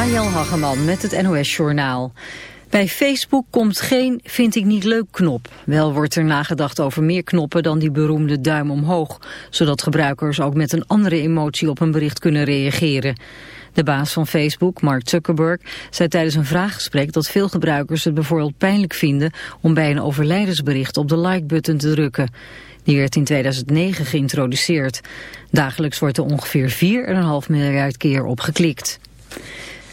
Mariel Hageman met het NOS Journaal. Bij Facebook komt geen vind ik niet leuk knop. Wel wordt er nagedacht over meer knoppen dan die beroemde duim omhoog. Zodat gebruikers ook met een andere emotie op een bericht kunnen reageren. De baas van Facebook, Mark Zuckerberg, zei tijdens een vraaggesprek dat veel gebruikers het bijvoorbeeld pijnlijk vinden om bij een overlijdensbericht op de like-button te drukken. Die werd in 2009 geïntroduceerd. Dagelijks wordt er ongeveer 4,5 miljard keer op geklikt.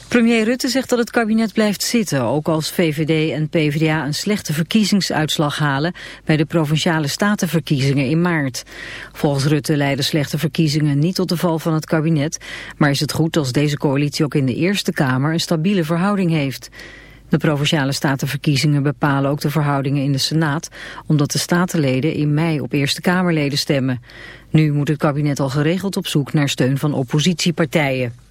Premier Rutte zegt dat het kabinet blijft zitten, ook als VVD en PvdA een slechte verkiezingsuitslag halen bij de provinciale statenverkiezingen in maart. Volgens Rutte leiden slechte verkiezingen niet tot de val van het kabinet, maar is het goed als deze coalitie ook in de Eerste Kamer een stabiele verhouding heeft. De provinciale statenverkiezingen bepalen ook de verhoudingen in de Senaat, omdat de statenleden in mei op Eerste Kamerleden stemmen. Nu moet het kabinet al geregeld op zoek naar steun van oppositiepartijen.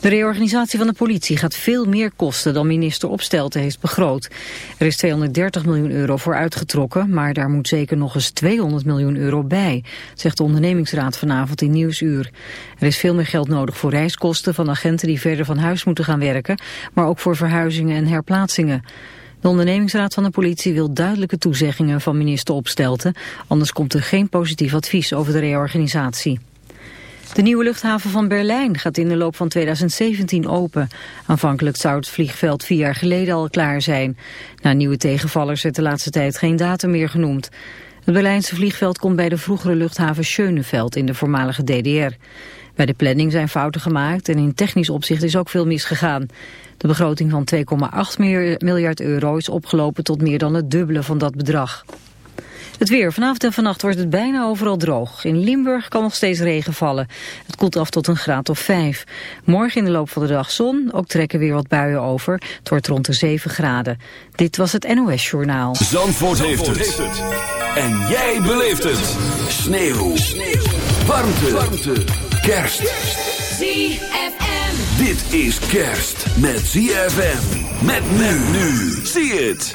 De reorganisatie van de politie gaat veel meer kosten dan minister Opstelten heeft begroot. Er is 230 miljoen euro voor uitgetrokken, maar daar moet zeker nog eens 200 miljoen euro bij, zegt de ondernemingsraad vanavond in Nieuwsuur. Er is veel meer geld nodig voor reiskosten van agenten die verder van huis moeten gaan werken, maar ook voor verhuizingen en herplaatsingen. De ondernemingsraad van de politie wil duidelijke toezeggingen van minister Opstelten, anders komt er geen positief advies over de reorganisatie. De nieuwe luchthaven van Berlijn gaat in de loop van 2017 open. Aanvankelijk zou het vliegveld vier jaar geleden al klaar zijn. Na nieuwe tegenvallers werd de laatste tijd geen datum meer genoemd. Het Berlijnse vliegveld komt bij de vroegere luchthaven Schöneveld in de voormalige DDR. Bij de planning zijn fouten gemaakt en in technisch opzicht is ook veel misgegaan. De begroting van 2,8 miljard euro is opgelopen tot meer dan het dubbele van dat bedrag. Het weer. Vanavond en vannacht wordt het bijna overal droog. In Limburg kan nog steeds regen vallen. Het koelt af tot een graad of 5. Morgen in de loop van de dag zon. Ook trekken weer wat buien over. Het wordt rond de 7 graden. Dit was het NOS Journaal. Zandvoort, Zandvoort heeft, het. En jij beleeft het. Sneeuw. Sneeuw. Warmte. Warmte. Kerst. ZFM. Dit is kerst met ZFM. Met men nu. Zie het.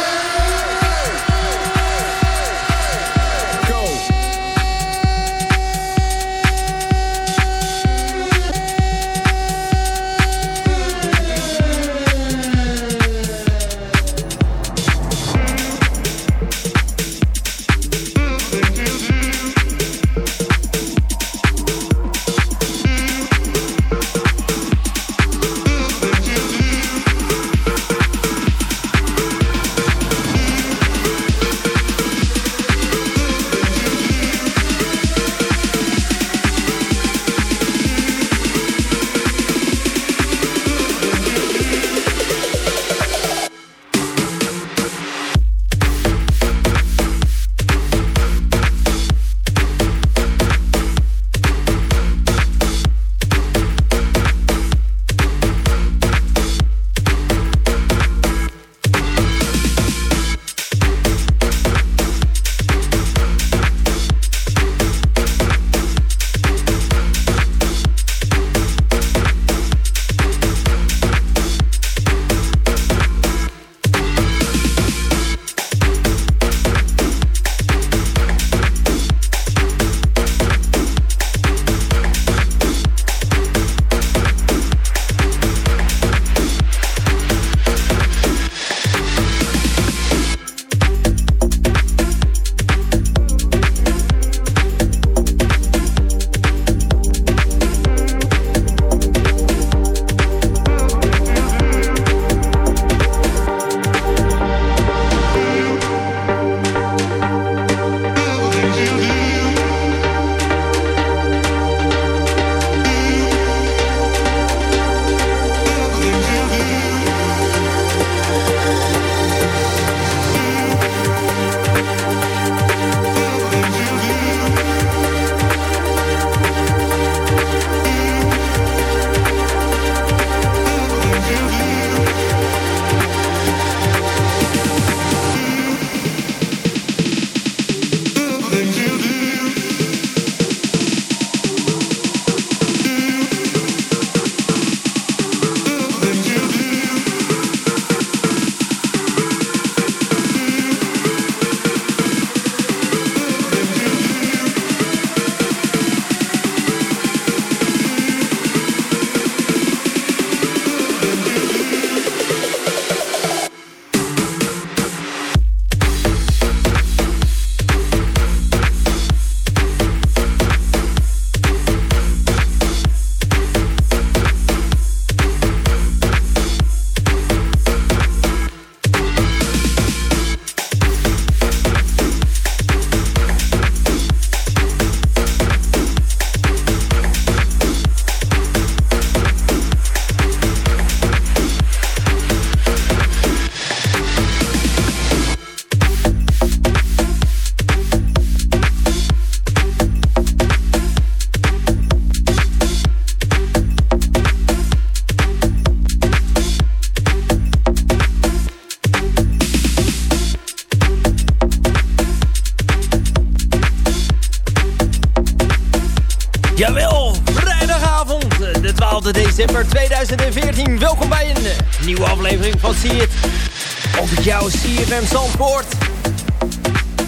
Zandvoort.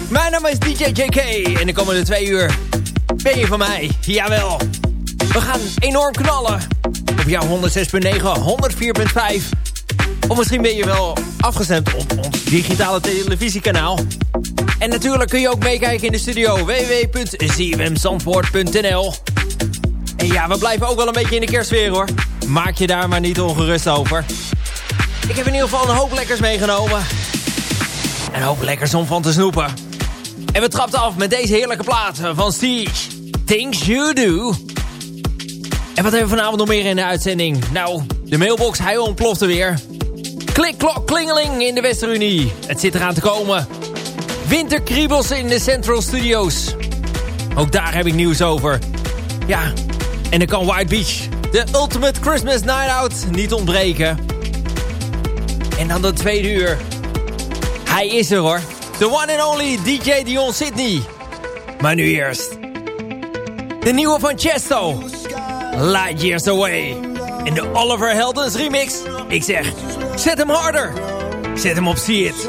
Mijn naam is DJ JK en de komende twee uur ben je van mij. Jawel. We gaan enorm knallen. Op jouw 106.9, 104.5. Of misschien ben je wel afgestemd op ons digitale televisiekanaal. En natuurlijk kun je ook meekijken in de studio www.cfmzandvoort.nl En ja, we blijven ook wel een beetje in de kerstsfeer hoor. Maak je daar maar niet ongerust over. Ik heb in ieder geval een hoop lekkers meegenomen. Een hoop lekkers om van te snoepen. En we trapten af met deze heerlijke plaat van Siege. Things You Do. En wat hebben we vanavond nog meer in de uitzending? Nou, de mailbox, hij ontplofte weer. Klik, klok, klingeling in de Westerunie. Het zit eraan te komen. Winterkriebels in de Central Studios. Ook daar heb ik nieuws over. Ja, en dan kan White Beach, de Ultimate Christmas Night Out, niet ontbreken. En dan de tweede uur. Hij is er hoor. The one and only DJ Dion Sydney. Maar nu eerst. De nieuwe van Chesto. Light Years Away. In de Oliver Heldens remix. Ik zeg, zet hem harder. Zet hem op See It.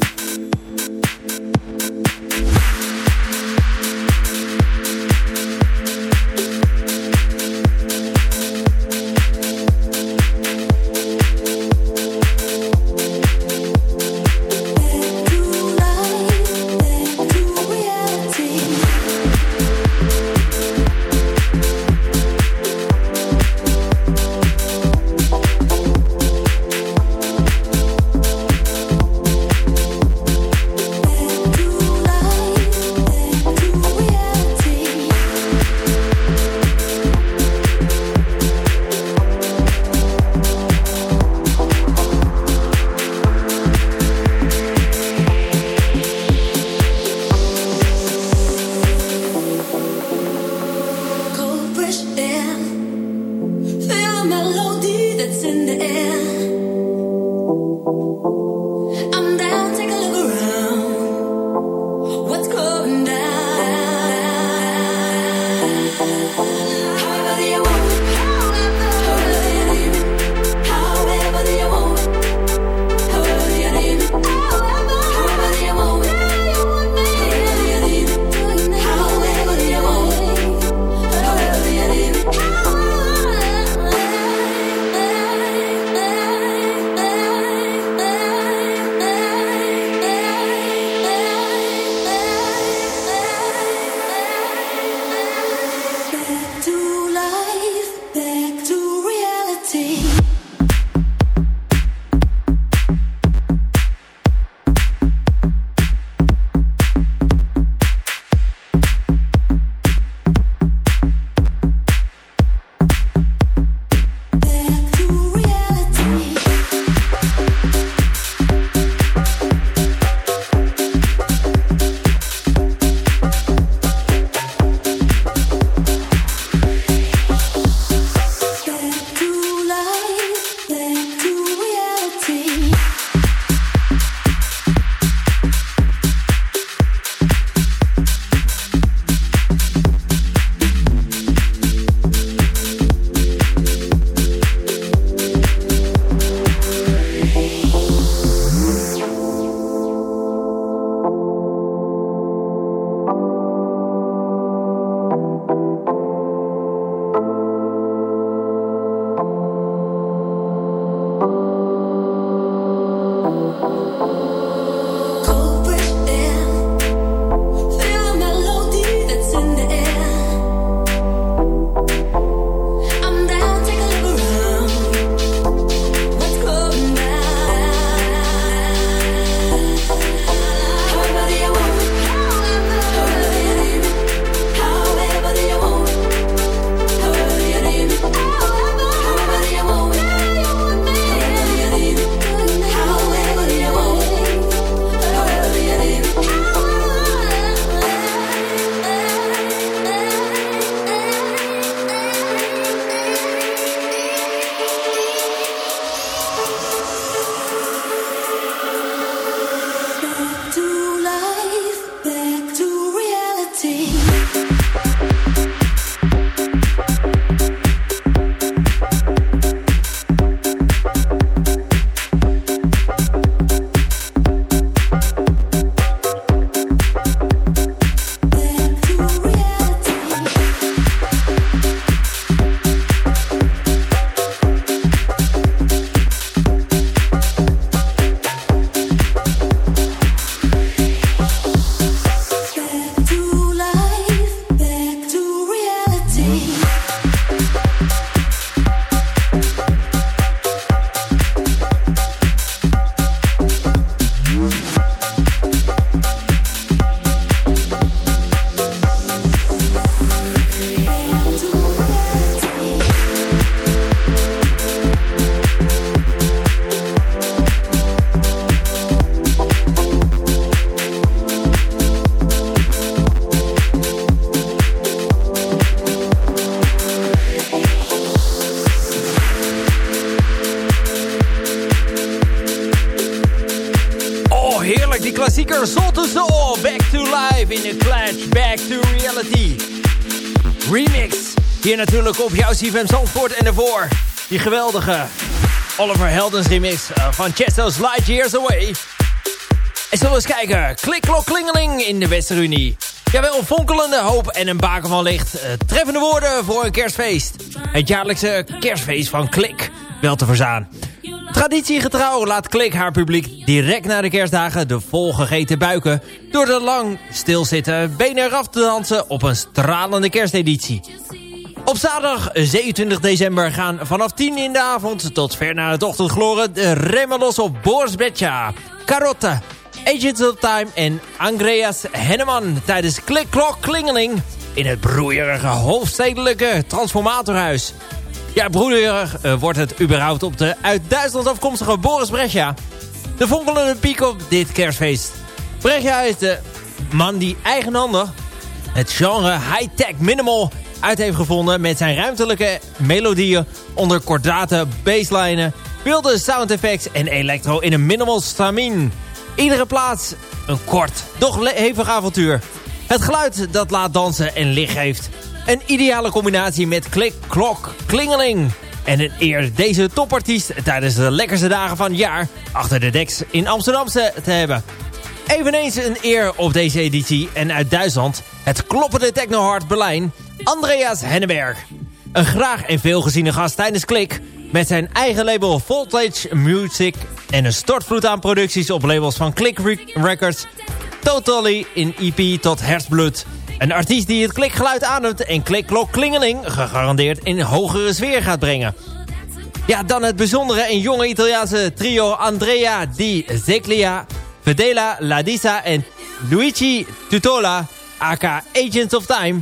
Natuurlijk op jouw CFM Zandvoort en ervoor. Die geweldige Oliver Heldens remix eh, van Chesto's Light Years Away. En zullen we eens kijken. Klik, klok, klingeling in de Westerunie. Jawel, fonkelende hoop en een baken van licht. Uh, treffende woorden voor een kerstfeest. Het jaarlijkse kerstfeest van Klik. Wel te verzaan. Traditiegetrouw laat Klik haar publiek direct na de kerstdagen de volgegeten buiken... door er lang stilzitten benen eraf te dansen op een stralende kersteditie. Op zaterdag 27 december gaan vanaf 10 in de avond tot ver naar het ochtendgloren... de remmen los op Boris Betja, Carotte, Agents of Time en Andreas Henneman... tijdens Klik Klok Klingeling in het broeierige hoofdstedelijke transformatorhuis... Ja, broederig uh, wordt het überhaupt op de uit Duitsland afkomstige Boris Brecha. De fonkelende piek op dit kerstfeest. Brecha is de man die eigenhandig het genre high-tech minimal uit heeft gevonden... met zijn ruimtelijke melodieën onder kordate basslijnen... wilde sound effects en electro in een minimal stamin. Iedere plaats een kort, doch hevig avontuur. Het geluid dat laat dansen en licht geeft... Een ideale combinatie met klik, klok, klingeling. En een eer deze topartiest tijdens de lekkerste dagen van het jaar... achter de deks in Amsterdam te hebben. Eveneens een eer op deze editie en uit Duitsland... het kloppende technohard Berlijn, Andreas Henneberg. Een graag en veelgeziene gast tijdens Klik... met zijn eigen label Voltage Music... en een stortvloed aan producties op labels van Klik Records... Totally in EP tot Hersbloed... Een artiest die het klikgeluid aanneemt en klikklok klingeling gegarandeerd in hogere sfeer gaat brengen. Ja, dan het bijzondere en jonge Italiaanse trio Andrea Di Zeglia, Fedela Ladisa en Luigi Tutola, aka Agents of Time.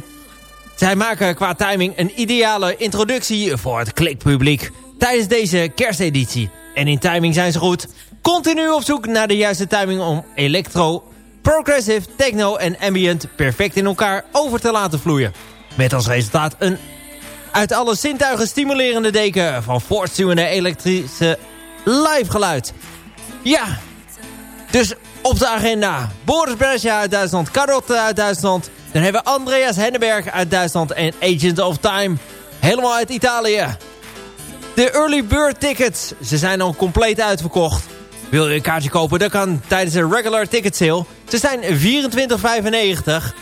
Zij maken qua timing een ideale introductie voor het klikpubliek tijdens deze kersteditie. En in timing zijn ze goed. Continu op zoek naar de juiste timing om electro progressive, techno en ambient perfect in elkaar over te laten vloeien. Met als resultaat een uit alle zintuigen stimulerende deken van voortstuwende elektrische live geluid. Ja, dus op de agenda Boris Berger uit Duitsland, Carotte uit Duitsland. Dan hebben we Andreas Henneberg uit Duitsland en Agent of Time helemaal uit Italië. De early bird tickets, ze zijn al compleet uitverkocht. Wil je een kaartje kopen, dat kan tijdens de regular ticket sale. Ze zijn 24,95.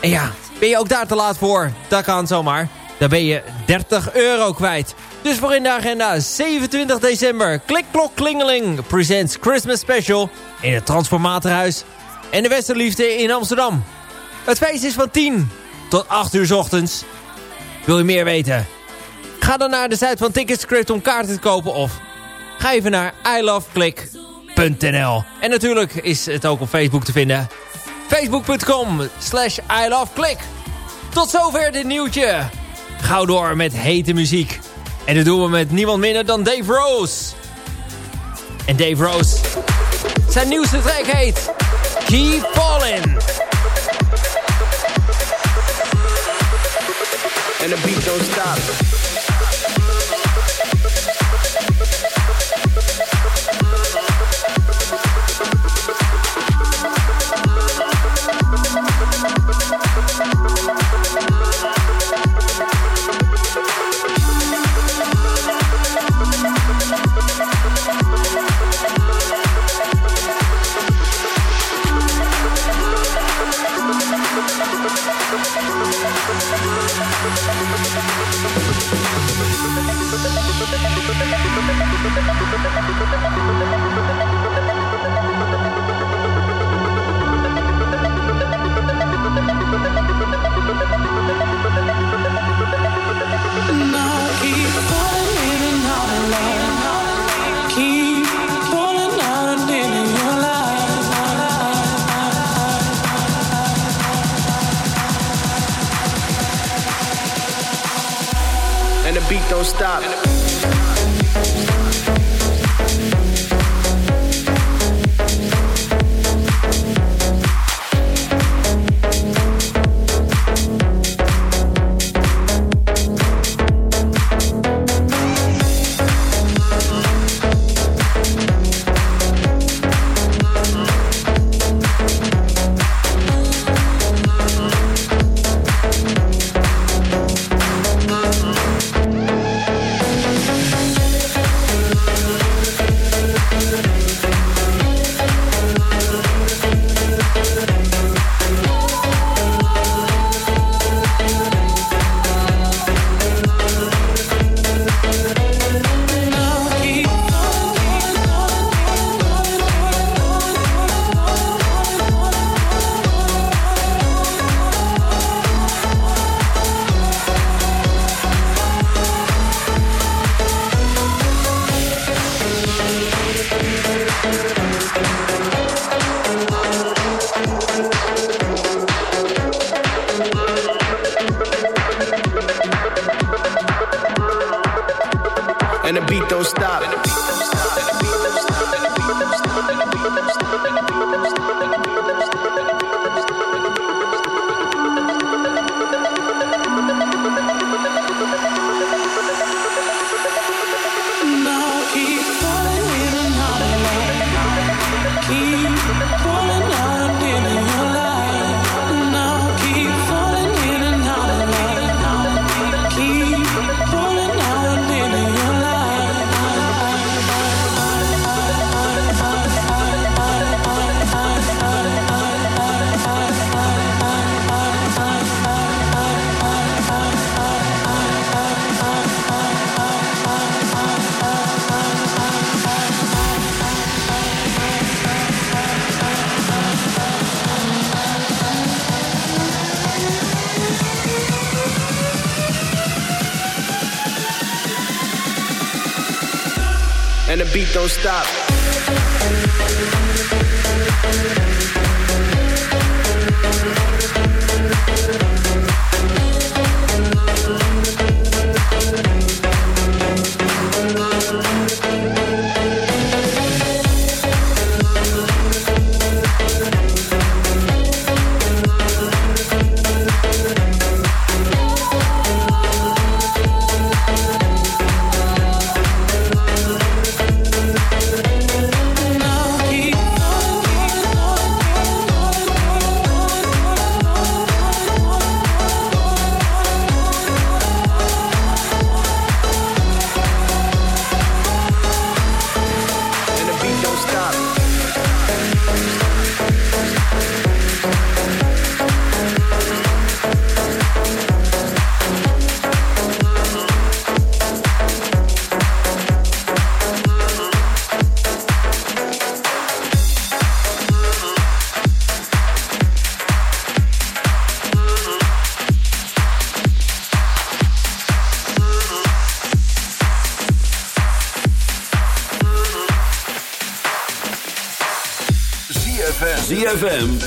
En ja, ben je ook daar te laat voor? Dat kan zomaar. Dan ben je 30 euro kwijt. Dus voor in de agenda 27 december. Klik Klok Klingeling presents Christmas Special in het Transformatorhuis en de Westerliefde in Amsterdam. Het feest is van 10 tot 8 uur ochtends. Wil je meer weten? Ga dan naar de site van Ticketscript om kaarten te kopen of ga even naar iloveklik.nl. En natuurlijk is het ook op Facebook te vinden. Facebook.com slash iloveklik. Tot zover dit nieuwtje. Gauw door met hete muziek. En dat doen we met niemand minder dan Dave Rose. En Dave Rose, zijn nieuwste track heet Keep Falling. And the beat don't stop.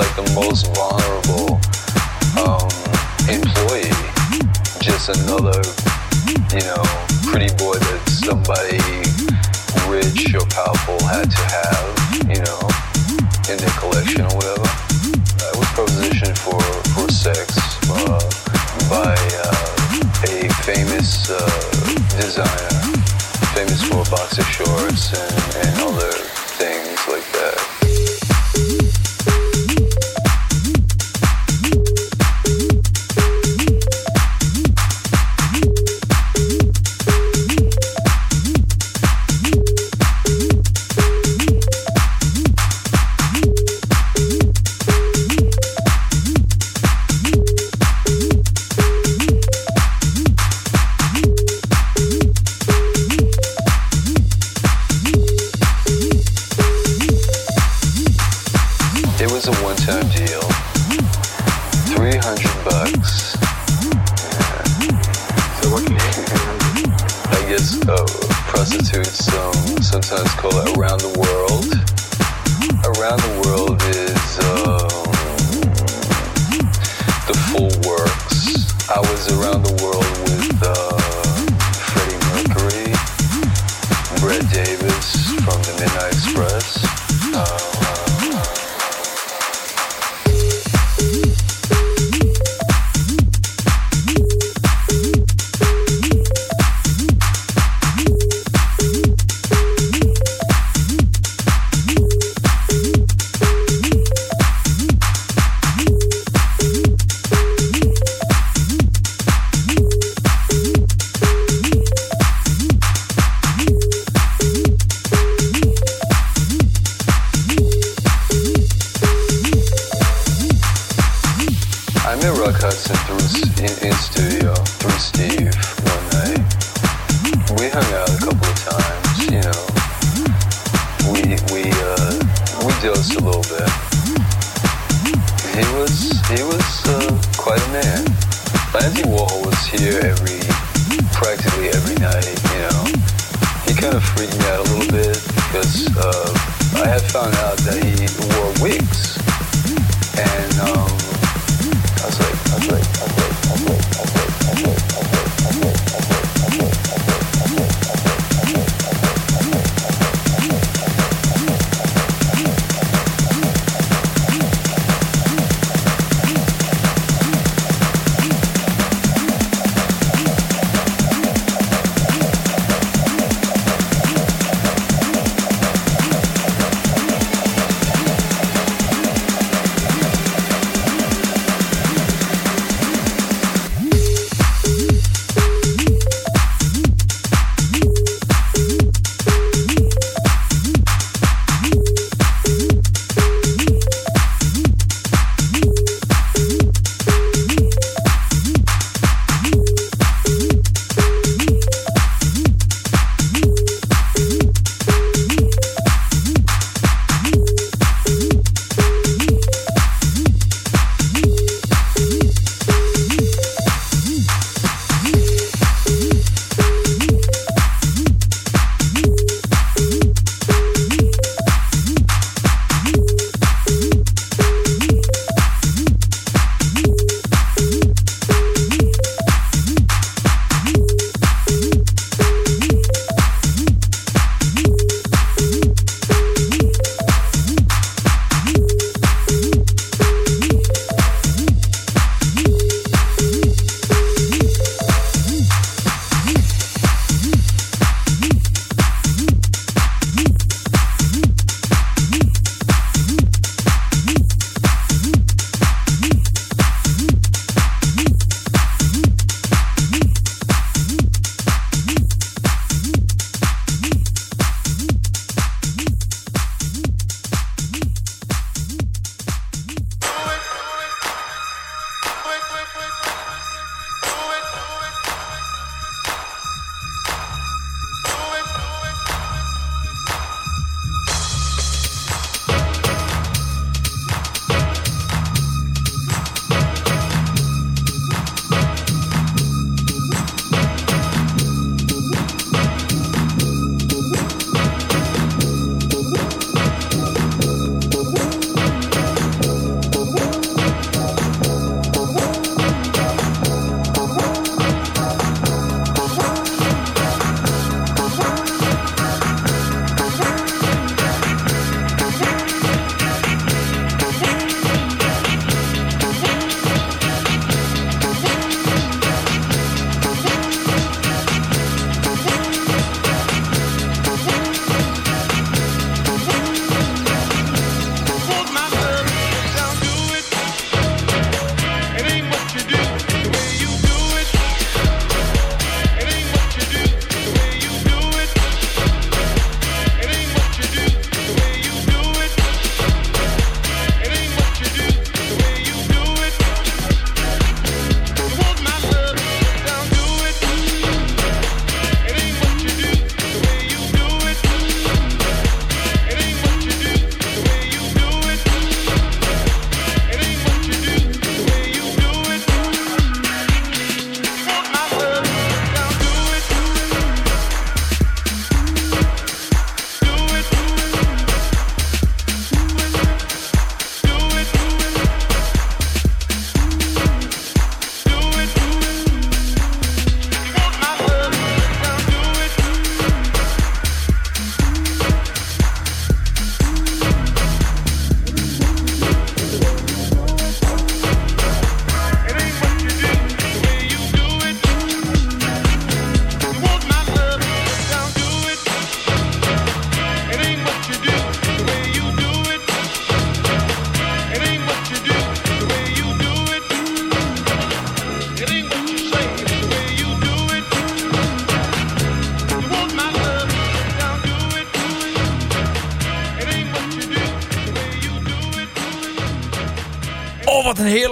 like the most vulnerable um, employee, just another, you know, pretty boy that somebody rich or powerful had to have.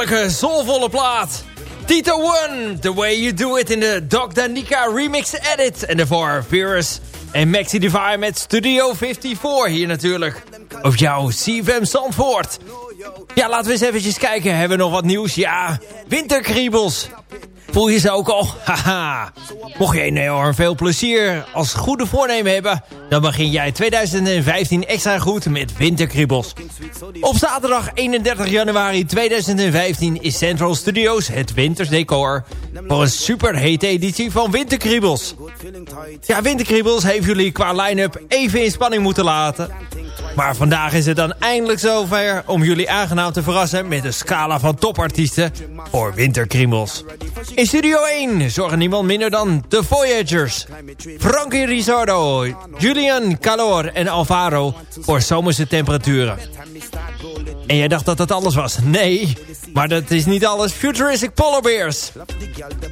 Heerlijke, soulvolle plaat. Tito One, The Way You Do It in de Doc Danica Remix Edit. En daarvoor Virus en Maxi Divine met Studio 54 hier natuurlijk. Op jouw CFM Zandvoort. Ja, laten we eens eventjes kijken. Hebben we nog wat nieuws? Ja, winterkriebels. Voel je ze ook al? Haha. Mocht je enorm veel plezier als goede voornemen hebben... dan begin jij 2015 extra goed met winterkriebels. Op zaterdag 31 januari 2015 is Central Studios het wintersdecor... voor een superhete editie van Winterkriebels. Ja, Winterkriebels heeft jullie qua line-up even in spanning moeten laten... Maar vandaag is het dan eindelijk zover om jullie aangenaam te verrassen... met een scala van topartiesten voor winterkriemels. In Studio 1 zorgen niemand minder dan The Voyagers. Frankie Risardo, Julian Calor en Alvaro voor zomerse temperaturen. En jij dacht dat dat alles was? Nee, maar dat is niet alles. Futuristic Polar Bears.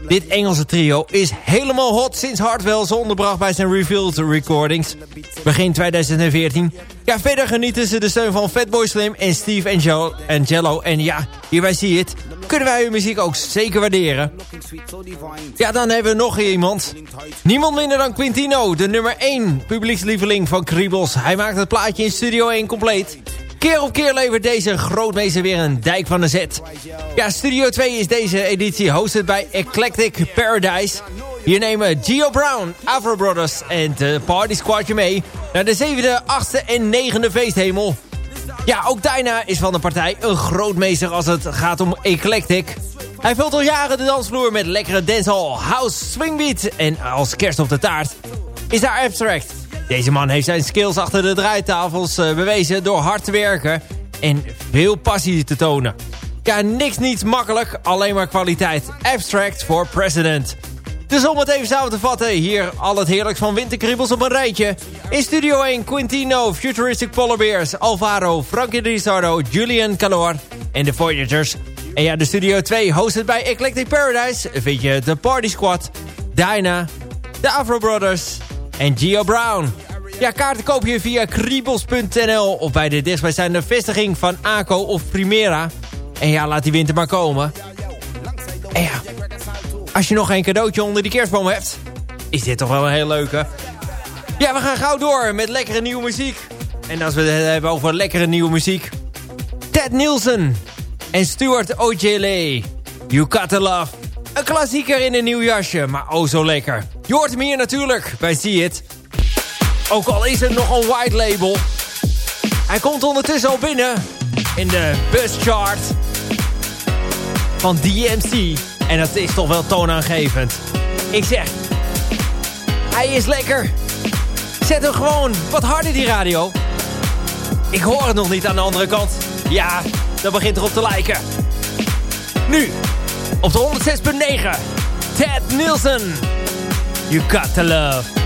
Dit Engelse trio is helemaal hot sinds Hartwell ze onderbracht bij zijn Revealed Recordings. Begin 2014. Ja, verder genieten ze de steun van Fatboy Slim en Steve Angel Angelo. En ja, hierbij zie je het. Kunnen wij hun muziek ook zeker waarderen. Ja, dan hebben we nog iemand. Niemand minder dan Quintino, de nummer 1 publiekslieveling van Kriebels. Hij maakt het plaatje in Studio 1 compleet. Keer op keer levert deze grootmeester weer een dijk van de zet. Ja, Studio 2 is deze editie hosted bij Eclectic Paradise. Hier nemen Gio Brown, Afro Brothers en de Party Squadje mee... naar de zevende, achtste en negende feesthemel. Ja, ook Dyna is van de partij een grootmeester als het gaat om Eclectic. Hij vult al jaren de dansvloer met lekkere dancehall, house, swingbeat... en als kerst op de taart is daar Abstract... Deze man heeft zijn skills achter de draaitafels uh, bewezen door hard te werken en veel passie te tonen. Ja, niks niet makkelijk, alleen maar kwaliteit. Abstract for President. Dus om het even samen te vatten, hier al het heerlijks van winterkriebels op een rijtje. In Studio 1, Quintino, Futuristic Polar Bears, Alvaro, Frankie Rizardo, Julian Calor en de Voyagers. En ja, de Studio 2, hosted bij Eclectic Paradise, vind je de Party Squad, Dyna, de Afro Brothers en Gio Brown. Ja, kaarten koop je via kriebels.nl of bij de dichtstbijzijnde vestiging van ACO of Primera. En ja, laat die winter maar komen. En ja, als je nog geen cadeautje onder die kerstboom hebt, is dit toch wel een heel leuke. Ja, we gaan gauw door met lekkere nieuwe muziek. En als we het hebben over lekkere nieuwe muziek... Ted Nielsen en Stuart Ojele. You Got To Love. Een klassieker in een nieuw jasje, maar oh zo lekker. Je hoort hem hier natuurlijk bij See It. Ook al is het nog een white label. Hij komt ondertussen al binnen in de buschart van DMC. En dat is toch wel toonaangevend. Ik zeg, hij is lekker. Zet hem gewoon wat harder die radio. Ik hoor het nog niet aan de andere kant. Ja, dat begint erop te lijken. Nu, op de 106.9. Ted Nielsen. You got to love.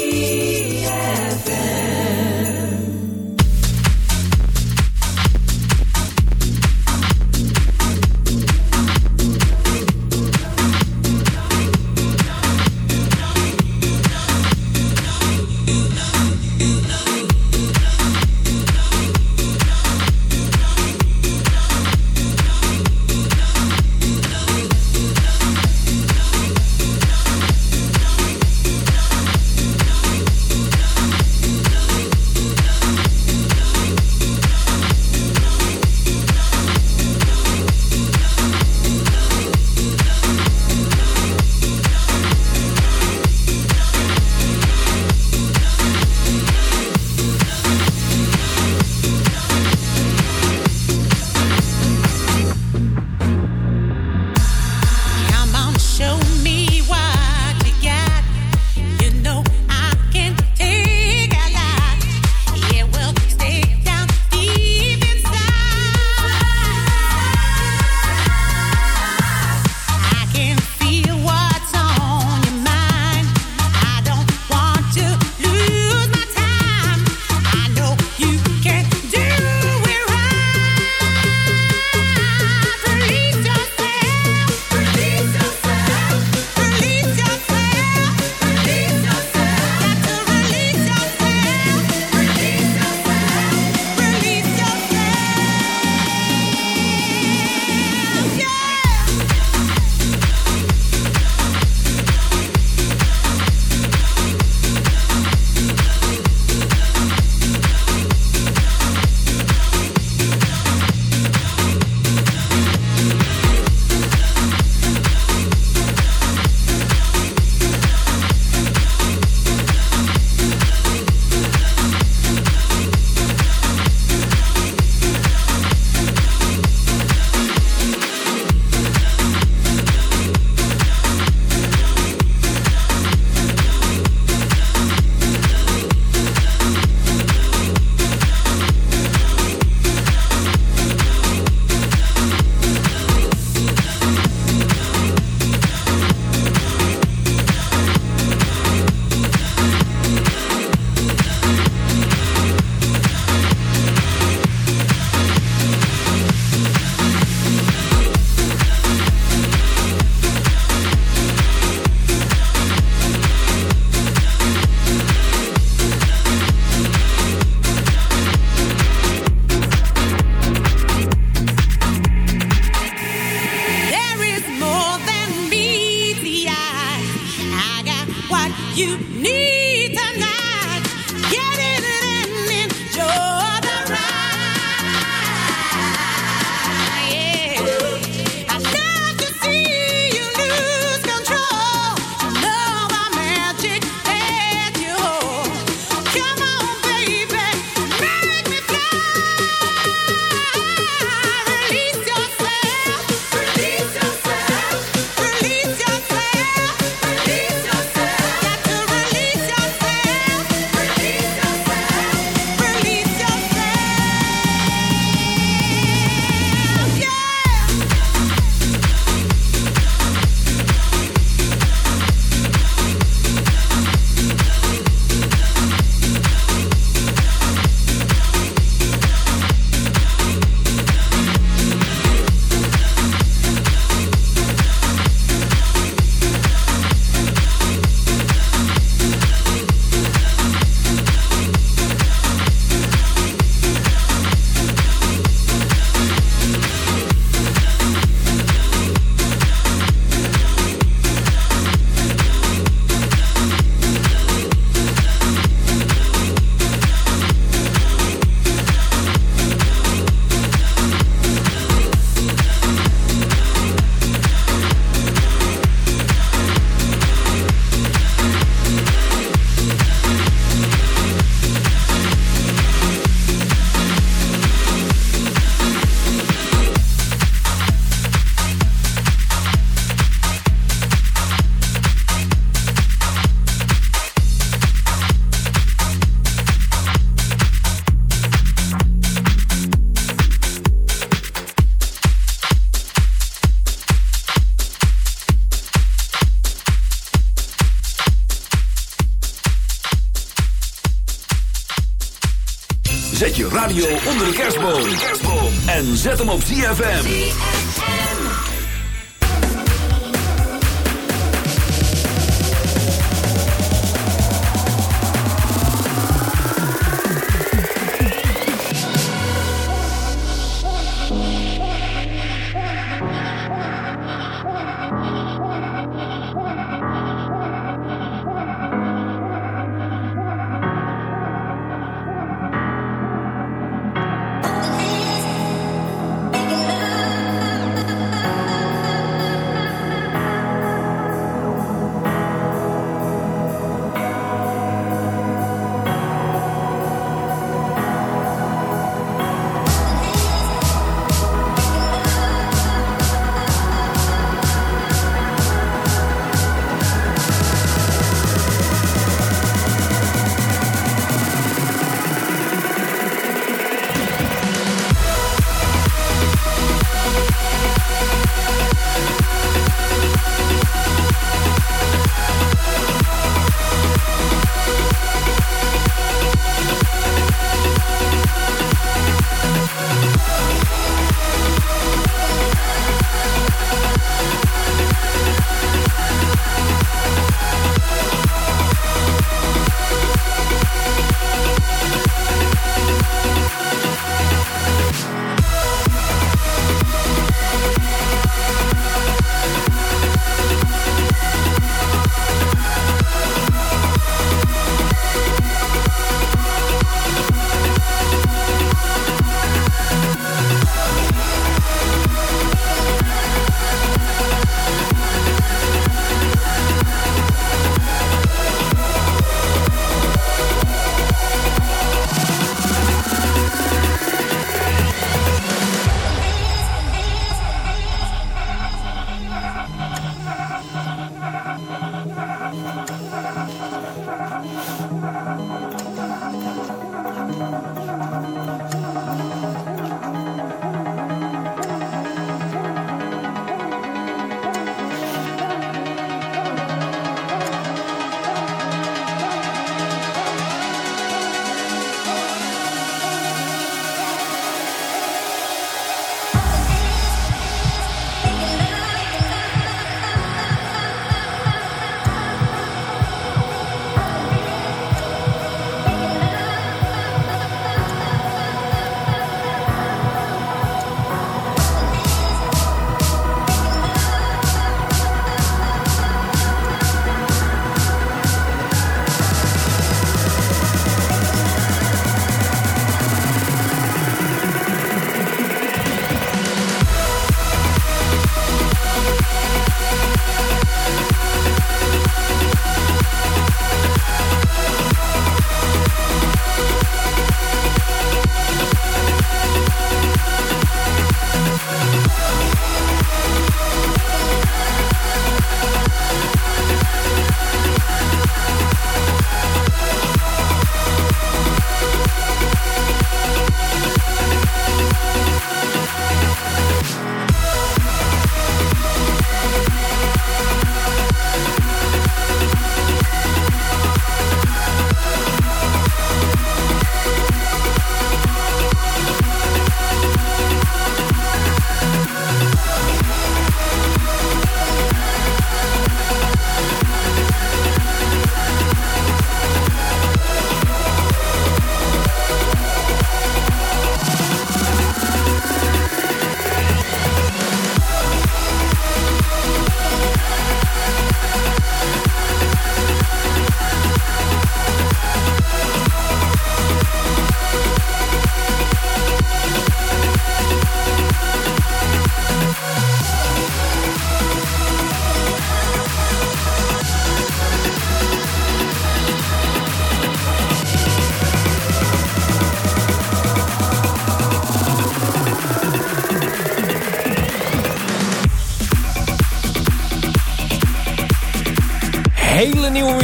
Zet hem op ZFM.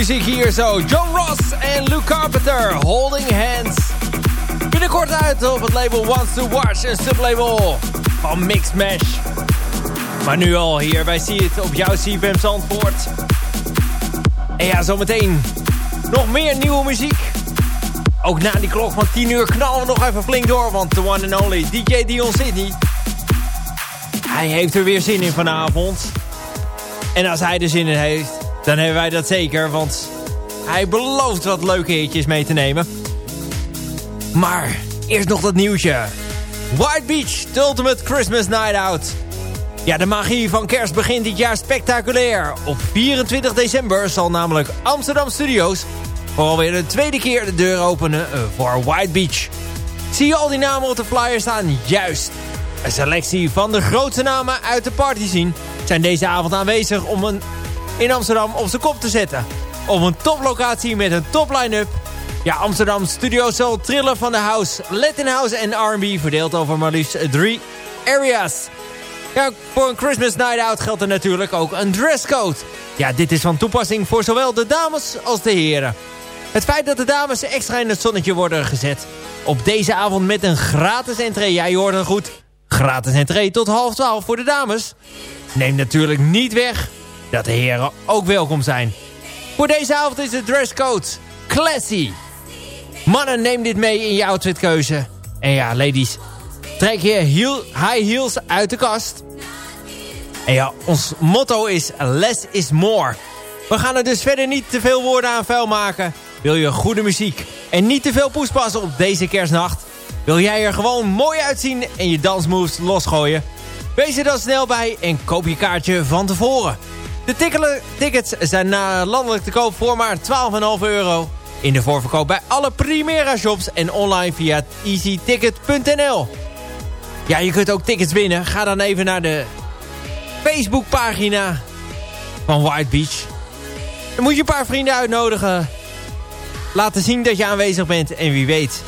Muziek hier zo. John Ross en Luke Carpenter, Holding Hands. Binnenkort uit op het label Wants to Watch, een sublabel van Mixed Mash. Maar nu al hier wij zien het op jouw CFM Zandvoort. En ja, zometeen nog meer nieuwe muziek. ook na die klok van 10 uur knallen we nog even flink door. Want de one and only DJ Dion Sydney... Hij heeft er weer zin in vanavond. En als hij er zin in heeft, dan hebben wij dat zeker. Want hij belooft wat leuke hitjes mee te nemen. Maar eerst nog dat nieuwtje. White Beach, the ultimate Christmas night out. Ja, de magie van kerst begint dit jaar spectaculair. Op 24 december zal namelijk Amsterdam Studios... voor alweer de tweede keer de deur openen eh, voor White Beach. Zie je al die namen op de flyer staan? Juist. Een selectie van de grootste namen uit de party zien... zijn deze avond aanwezig om een in Amsterdam op zijn kop te zetten. Op een toplocatie met een top line-up. Ja, Amsterdam Studios zal trillen van de house, Latin House en R&B... verdeeld over maar liefst drie areas. Ja, voor een Christmas night out geldt er natuurlijk ook een dresscode. Ja, dit is van toepassing voor zowel de dames als de heren. Het feit dat de dames extra in het zonnetje worden gezet... op deze avond met een gratis entree, ja je hoort het goed... gratis entree tot half twaalf voor de dames... neemt natuurlijk niet weg dat de heren ook welkom zijn. Voor deze avond is de dresscode classy. Mannen, neem dit mee in je outfitkeuze. En ja, ladies, trek je high heels uit de kast. En ja, ons motto is less is more. We gaan er dus verder niet te veel woorden aan vuil maken. Wil je goede muziek en niet te veel poespassen op deze kerstnacht? Wil jij er gewoon mooi uitzien en je dansmoves losgooien? Wees er dan snel bij en koop je kaartje van tevoren. De tickets zijn landelijk te koop voor maar 12,5 euro. In de voorverkoop bij alle Primera shops en online via easyticket.nl. Ja, je kunt ook tickets winnen. Ga dan even naar de Facebookpagina van White Beach. Dan moet je een paar vrienden uitnodigen. Laten zien dat je aanwezig bent. En wie weet,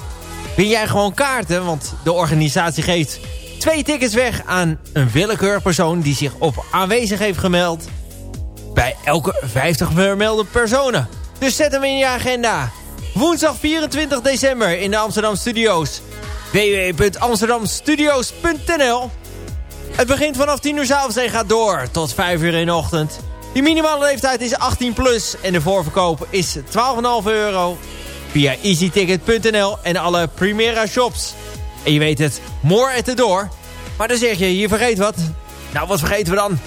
win jij gewoon kaarten. Want de organisatie geeft twee tickets weg aan een willekeurig persoon... die zich op aanwezig heeft gemeld bij elke 50 vermelde personen. Dus zet hem in je agenda. Woensdag 24 december in de Amsterdam Studios. www.amsterdamstudios.nl Het begint vanaf 10 uur s avonds en gaat door tot 5 uur in de ochtend. De minimale leeftijd is 18 plus en de voorverkoop is 12,5 euro via easyticket.nl en alle Primera shops. En je weet het, more at the door. Maar dan zeg je, je vergeet wat. Nou, wat vergeten we dan?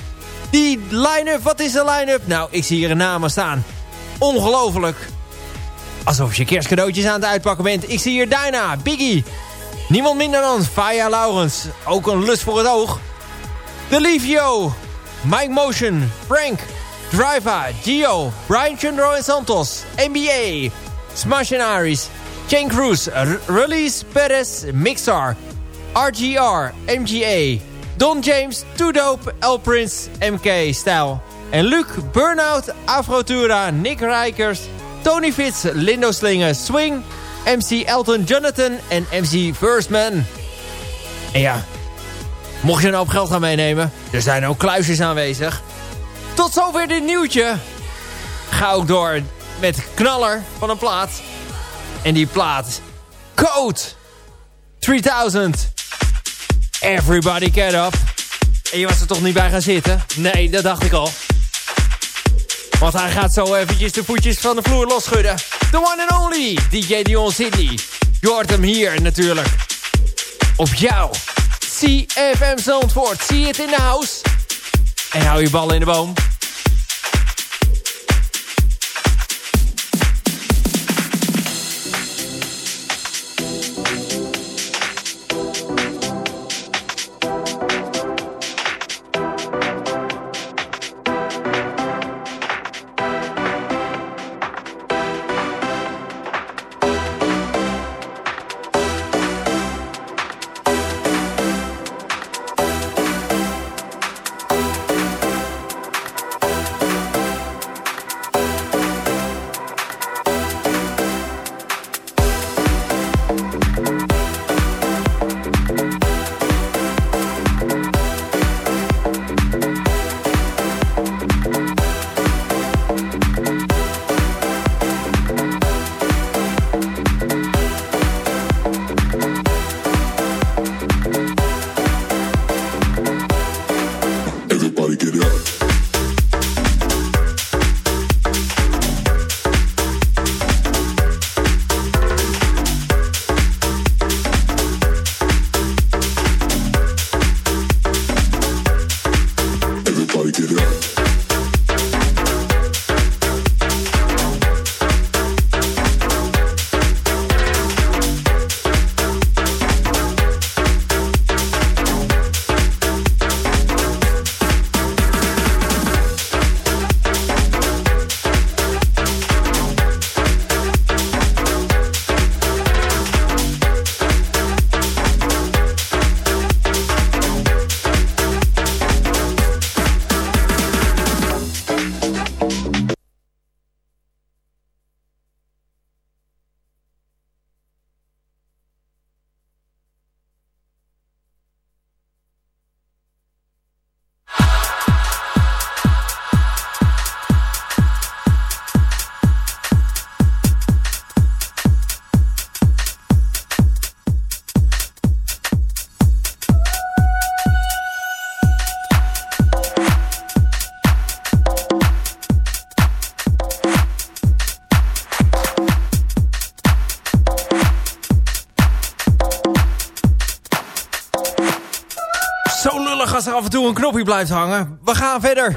Die line-up, wat is de line-up? Nou, ik zie hier een namen staan. Ongelooflijk. Alsof je kerstcadeautjes aan het uitpakken bent. Ik zie hier Dyna, Biggie. Niemand minder dan Faya Laurens. Ook een lust voor het oog. Delivio, Mike Motion, Frank, Driver, Gio, Brian Chundro en Santos, NBA, Smash Aris, Chain Cruz, Release Perez, Mixar, RGR, MGA, Don James, Too Dope, El Prince, MK Style. En Luc, Burnout, Afrotura, Nick Rijkers, Tony Fitz, Lindo Slinger, Swing, MC Elton Jonathan en MC Firstman. En ja, mocht je een hoop geld gaan meenemen, er zijn ook kluisjes aanwezig. Tot zover dit nieuwtje. Ga ook door met knaller van een plaat. En die plaat, Code 3000. Everybody get up. En je was er toch niet bij gaan zitten? Nee, dat dacht ik al. Want hij gaat zo eventjes de voetjes van de vloer losschudden. The one and only DJ Dion Sydney. Je hoort hem hier natuurlijk. Op jou. CFM Zandvoort. Zie het in de house. En hou je ballen in de boom. Een knopje blijft hangen. We gaan verder.